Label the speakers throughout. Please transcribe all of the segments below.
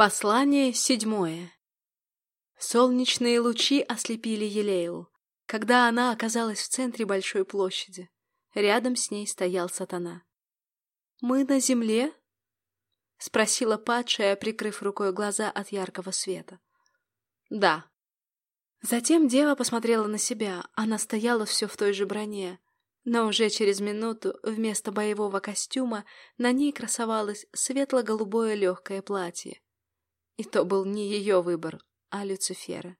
Speaker 1: Послание седьмое. Солнечные лучи ослепили Елейлу, когда она оказалась в центре большой площади. Рядом с ней стоял сатана. «Мы на земле?» — спросила падшая, прикрыв рукой глаза от яркого света. «Да». Затем дева посмотрела на себя. Она стояла все в той же броне, но уже через минуту вместо боевого костюма на ней красовалось светло-голубое легкое платье. И то был не ее выбор, а Люцифера.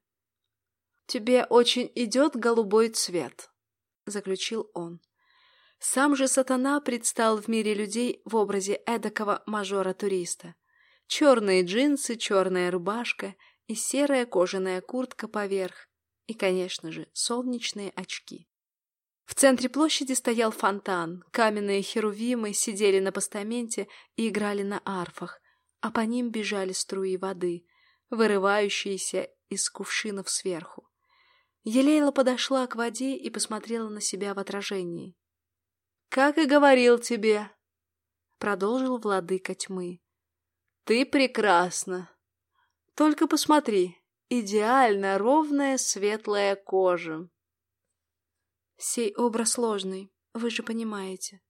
Speaker 1: «Тебе очень идет голубой цвет», — заключил он. Сам же сатана предстал в мире людей в образе эдакого мажора-туриста. Черные джинсы, черная рубашка и серая кожаная куртка поверх. И, конечно же, солнечные очки. В центре площади стоял фонтан, каменные херувимы сидели на постаменте и играли на арфах, а по ним бежали струи воды, вырывающиеся из кувшинов сверху. Елейла подошла к воде и посмотрела на себя в отражении. «Как и говорил тебе», — продолжил владыка тьмы, — «ты прекрасна. Только посмотри, идеально ровная светлая кожа». Сей образ сложный, вы же понимаете.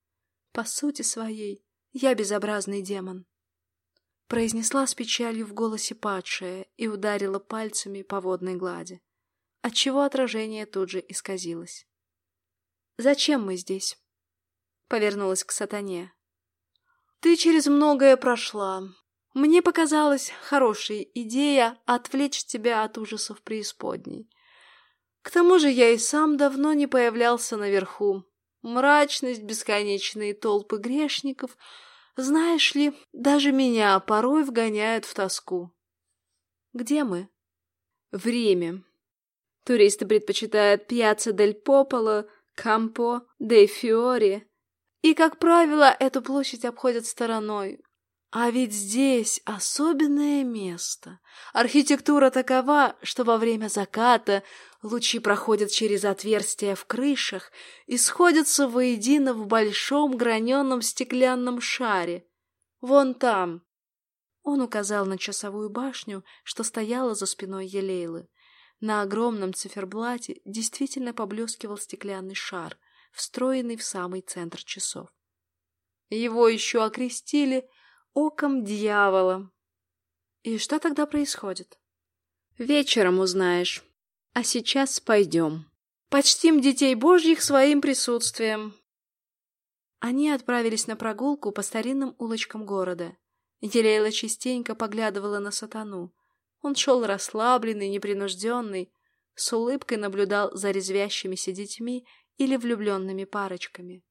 Speaker 1: По сути своей, я безобразный демон произнесла с печалью в голосе падшая и ударила пальцами по водной глади, отчего отражение тут же исказилось. «Зачем мы здесь?» — повернулась к сатане. «Ты через многое прошла. Мне показалась хорошей идея отвлечь тебя от ужасов преисподней. К тому же я и сам давно не появлялся наверху. Мрачность, бесконечные толпы грешников — знаешь ли, даже меня порой вгоняют в тоску. Где мы? Время. Туристы предпочитают Пьяцца дель Пополо, Кампо, де Фиори. И, как правило, эту площадь обходят стороной. А ведь здесь особенное место. Архитектура такова, что во время заката лучи проходят через отверстия в крышах и сходятся воедино в большом граненом стеклянном шаре. Вон там. Он указал на часовую башню, что стояла за спиной Елейлы. На огромном циферблате действительно поблескивал стеклянный шар, встроенный в самый центр часов. Его еще окрестили — оком дьявола. И что тогда происходит? Вечером узнаешь. А сейчас пойдем. Почтим детей божьих своим присутствием. Они отправились на прогулку по старинным улочкам города. Елейла частенько поглядывала на сатану. Он шел расслабленный, непринужденный, с улыбкой наблюдал за резвящимися детьми или влюбленными парочками.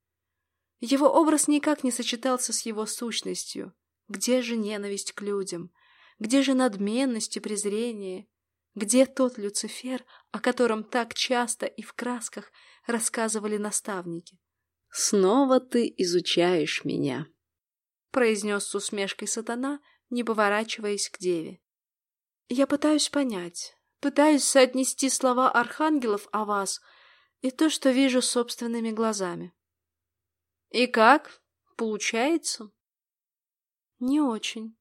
Speaker 1: Его образ никак не сочетался с его сущностью. Где же ненависть к людям? Где же надменность и презрение? Где тот Люцифер, о котором так часто и в красках рассказывали наставники?
Speaker 2: «Снова ты изучаешь меня», —
Speaker 1: произнес с усмешкой сатана, не поворачиваясь к деве. «Я пытаюсь понять, пытаюсь соотнести слова архангелов о вас и то, что вижу собственными глазами». «И как? Получается?» Не очень.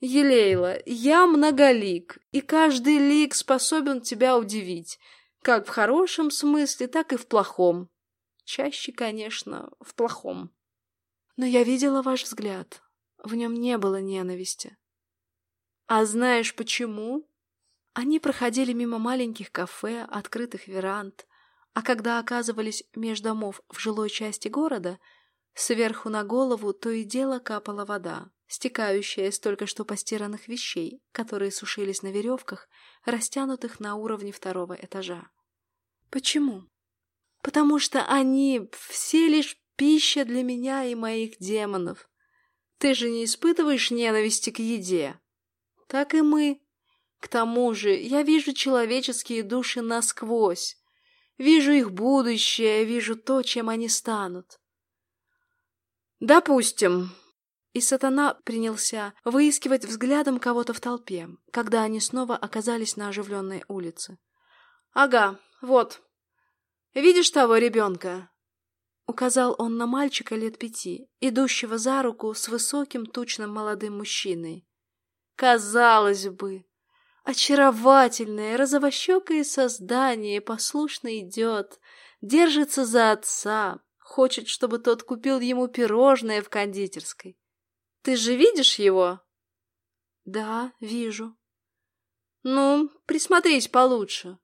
Speaker 1: Елейла, я многолик, и каждый лик способен тебя удивить, как в хорошем смысле, так и в плохом. Чаще, конечно, в плохом. Но я видела ваш взгляд. В нем не было ненависти. А знаешь почему? Они проходили мимо маленьких кафе, открытых веранд, а когда оказывались меж домов в жилой части города, сверху на голову то и дело капала вода стекающая из только что постиранных вещей, которые сушились на веревках, растянутых на уровне второго этажа. Почему? Потому что они все лишь пища для меня и моих демонов. Ты же не испытываешь ненависти к еде. Так и мы. К тому же я вижу человеческие души насквозь. Вижу их будущее, вижу то, чем они станут. Допустим, и сатана принялся выискивать взглядом кого-то в толпе, когда они снова оказались на оживленной улице. «Ага, вот. Видишь того ребенка?» Указал он на мальчика лет пяти, идущего за руку с высоким тучным молодым мужчиной. Казалось бы, очаровательное, розовощекое создание послушно идет, держится за отца, хочет, чтобы тот купил ему пирожное в кондитерской. Ты же видишь его? Да, вижу. Ну, присмотрись получше.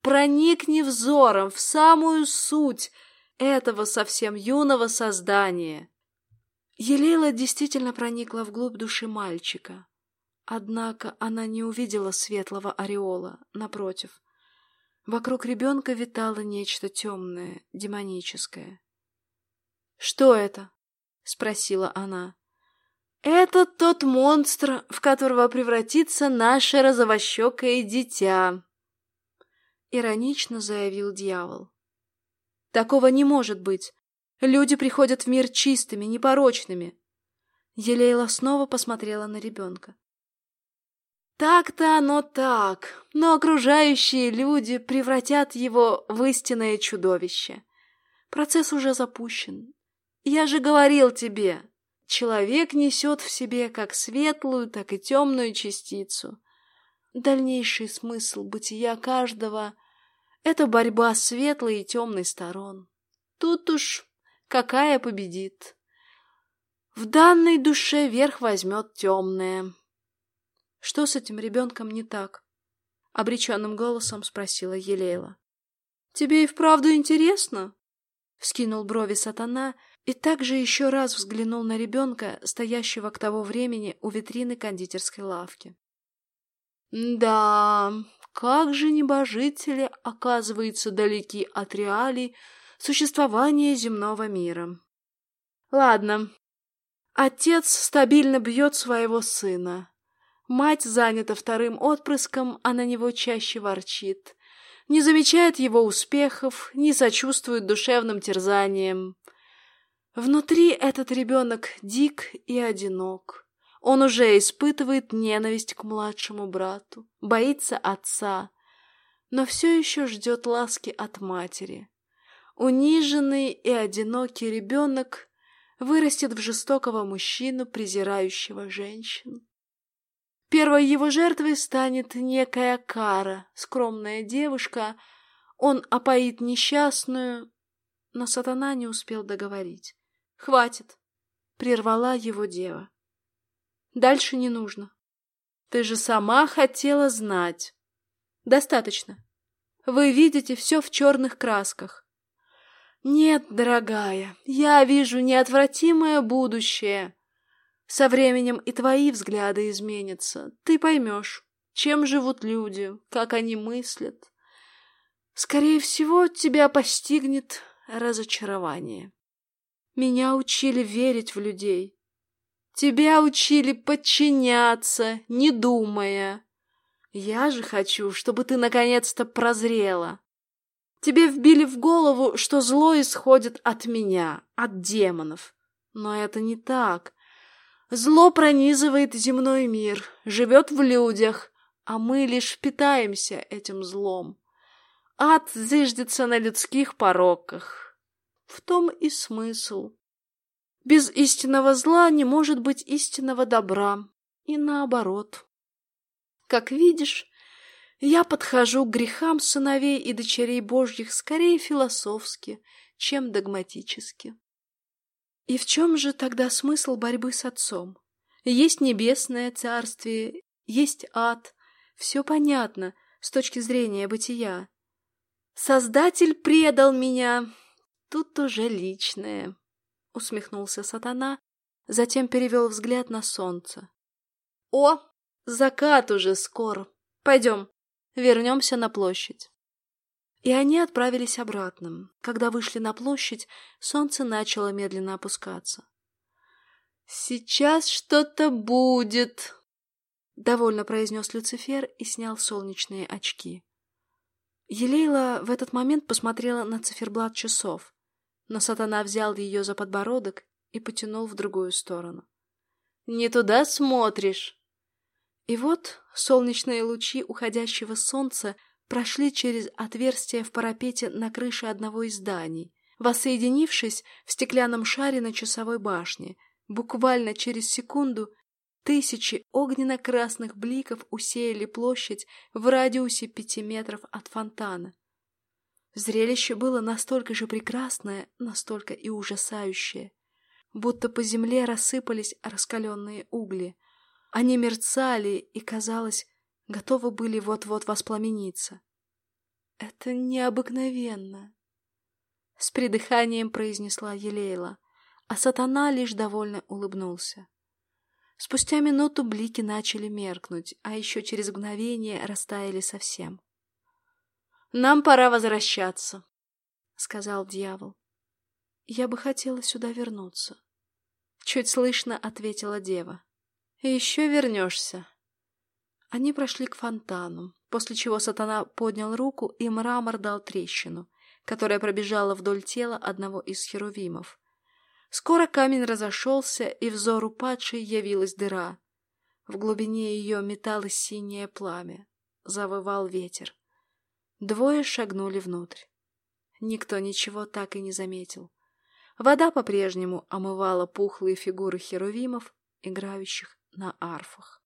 Speaker 1: Проникни взором в самую суть этого совсем юного создания. Елейла действительно проникла вглубь души мальчика. Однако она не увидела светлого ореола, напротив. Вокруг ребенка витало нечто темное, демоническое. «Что это?» — спросила она. «Это тот монстр, в которого превратится наше розовощекое дитя», — иронично заявил дьявол. «Такого не может быть. Люди приходят в мир чистыми, непорочными». Елейла снова посмотрела на ребенка. Так-то оно так, но окружающие люди превратят его в истинное чудовище. Процесс уже запущен. Я же говорил тебе, человек несет в себе как светлую, так и темную частицу. Дальнейший смысл бытия каждого — это борьба светлой и темной сторон. Тут уж какая победит. В данной душе верх возьмет темное. Что с этим ребенком не так? — обреченным голосом спросила Елейла. — Тебе и вправду интересно? — вскинул брови сатана и также еще раз взглянул на ребенка, стоящего к того времени у витрины кондитерской лавки. — Да, как же небожители, оказывается, далеки от реалий существования земного мира. Ладно, отец стабильно бьет своего сына. Мать занята вторым отпрыском, а на него чаще ворчит. Не замечает его успехов, не сочувствует душевным терзаниям. Внутри этот ребенок дик и одинок. Он уже испытывает ненависть к младшему брату, боится отца, но все еще ждет ласки от матери. Униженный и одинокий ребенок вырастет в жестокого мужчину, презирающего женщин. Первой его жертвой станет некая Кара, скромная девушка. Он опоит несчастную, но сатана не успел договорить. «Хватит!» — прервала его дева. «Дальше не нужно. Ты же сама хотела знать. Достаточно. Вы видите все в черных красках. Нет, дорогая, я вижу неотвратимое будущее. Со временем и твои взгляды изменятся. Ты поймешь, чем живут люди, как они мыслят. Скорее всего, тебя постигнет разочарование. Меня учили верить в людей. Тебя учили подчиняться, не думая. Я же хочу, чтобы ты наконец-то прозрела. Тебе вбили в голову, что зло исходит от меня, от демонов. Но это не так. Зло пронизывает земной мир, живет в людях, а мы лишь питаемся этим злом. Ад зыждется на людских пороках. В том и смысл. Без истинного зла не может быть истинного добра, и наоборот. Как видишь, я подхожу к грехам сыновей и дочерей Божьих скорее философски, чем догматически. И в чем же тогда смысл борьбы с отцом? Есть небесное царствие, есть ад. Все понятно с точки зрения бытия. Создатель предал меня. Тут уже личное. Усмехнулся сатана, затем перевел взгляд на солнце. О, закат уже скоро. Пойдем, вернемся на площадь. И они отправились обратно. Когда вышли на площадь, солнце начало медленно опускаться. «Сейчас что-то будет!» — довольно произнес Люцифер и снял солнечные очки. Елейла в этот момент посмотрела на циферблат часов, но сатана взял ее за подбородок и потянул в другую сторону. «Не туда смотришь!» И вот солнечные лучи уходящего солнца прошли через отверстие в парапете на крыше одного из зданий, воссоединившись в стеклянном шаре на часовой башне. Буквально через секунду Тысячи огненно-красных бликов усеяли площадь в радиусе пяти метров от фонтана. Зрелище было настолько же прекрасное, настолько и ужасающее, будто по земле рассыпались раскаленные угли. Они мерцали и, казалось, готовы были вот-вот воспламениться. «Это необыкновенно!» С придыханием произнесла Елейла, а сатана лишь довольно улыбнулся. Спустя минуту блики начали меркнуть, а еще через мгновение растаяли совсем. «Нам пора возвращаться», — сказал дьявол. «Я бы хотела сюда вернуться», — чуть слышно ответила дева. «Еще вернешься». Они прошли к фонтану, после чего сатана поднял руку, и мрамор дал трещину, которая пробежала вдоль тела одного из херувимов. Скоро камень разошелся, и взору падшей явилась дыра. В глубине ее металось синее пламя. Завывал ветер. Двое шагнули внутрь. Никто ничего так и не заметил. Вода по-прежнему омывала пухлые фигуры херувимов, играющих на арфах.